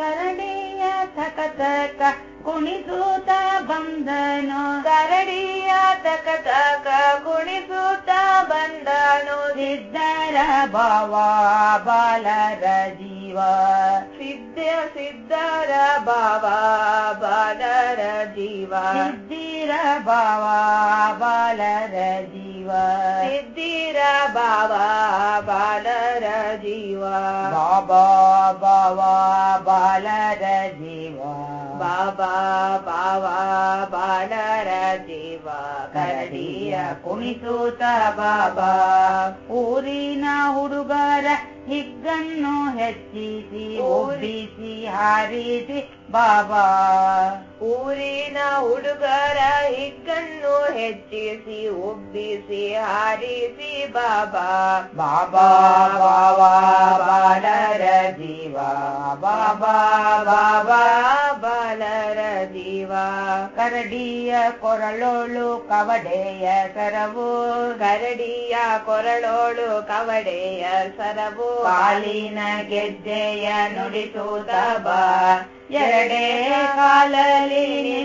ಕರಡಿಯ ತಕ ತಕ ಕುಣಿಸೂತ ಬಂದನು ಕರಡಿಯ ತಕ ತಕ ಕುಣಿಸೂತ ಬಂದನು ಸಿದ್ಧರ ಭಾವ ಬಾಲರ ಜೀವ ಸಿದ್ಧ ಸಿದ್ಧರ ಭಾವ ಬಾಲರ ಜೀವ ಸಿದ್ಧಿರ ಭಾವ ಬಾಲರ ಜೀವ ಸಿದ್ಧಿರ ಭಾವ ಬಾಲರ ಜೀವ ಬಾಬಾ ಬಾವಾ ಬಾಲರ ಜೀವ ಬಾಬಾ ಬಾವಾ ಬಾಲರ ಜೀವ ಕರಡಿಯ ಕುಣಿಸೂತ ಬಾಬಾ ಊರಿನ ಹುಡುಗರ ಹಿಗ್ಗನ್ನು ಹೆಚ್ಚಿಸಿ ಓಡಿಸಿ ಹಾರಿಸಿ ಬಾಬಾ ಊರಿನ ಹುಡುಗರ ಹಿಗ್ಗನ್ನು ಹೆಚ್ಚಿಸಿ ಒಬ್ಬಿಸಿ ಹಾರಿಸಿ, ಬಾಬಾ. ಬಾಬಾ ಬಾಬಾ, ಬಾಲರ ಜೀವ. ಬಾಬಾ ಬಾಬಾ, ಬಾಲರ ಜೀವ. ಕರಡಿಯ ಕೊರಳೋಳು ಕವಡೆಯ ಸರವು. ಕರಡಿಯ ಕೊರಳೋಳು ಕವಡೆಯ ಸರವು. ಕಾಲಿನ ಗೆಜ್ಜೆಯ ನುಡಿಸುತ್ತ ಬಾ ಎರಡೇ ನಿಲ್ಲಿಸಿ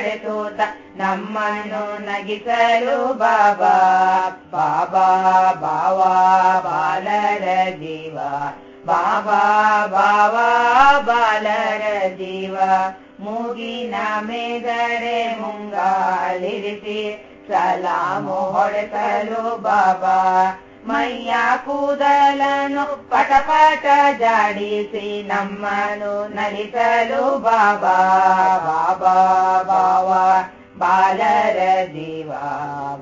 ನಡೆಸೂತ ನಮ್ಮನ್ನು ನಗಿಸಲು ಬಾಬಾ ಬಾಬಾ, ಬಾವಾ, ಬಾಲರ ಜೀವ, ಬಾಬಾ, ಬಾವಾ, ಬಾಲರ ಜೀವ. ಮೂಗಿನ ಮೇದರೆ ಮುಂಗಾಲಿರಿಸಿ ಸಲಾಮು ಹೊಡೆಸಲು ಬಾಬಾ. ಮೈಯ ಕೂದಲನು ಪಟ ಪಟ ಜಾಡಿಸಿ ನಮ್ಮನು ನಲಿಸಲು ಬಾಬಾ ಬಾಬಾ. ಬಾಲರ ಜೀವ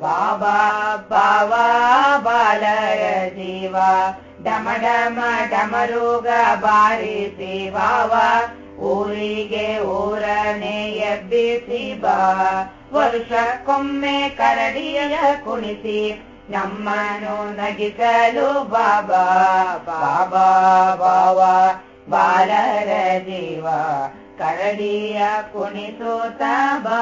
ಬಾಬಾ ಬಾವಾ ಬಾಲರ ಜೀವ ಡಮ ಡಮ ಡಮರುಗ ಬಾರಿಸಿ ಬಾವಾ ಊರಿಗೆ ಊರನೆ ಎಬ್ಬಿಸಿ ಬಾ ವರ್ಷಕ್ಕೊಮ್ಮೆ ಕರಡಿಯ ಕುಣಿಸಿ ನಮ್ಮನು ನಗಿಸಲು ಬಾಬಾ ಬಾಬಾ ಬಾವಾ ಬಾಲರ ಜೀವ ಕರಡಿಯ ಕುಣಿಸೋತ ಬಾ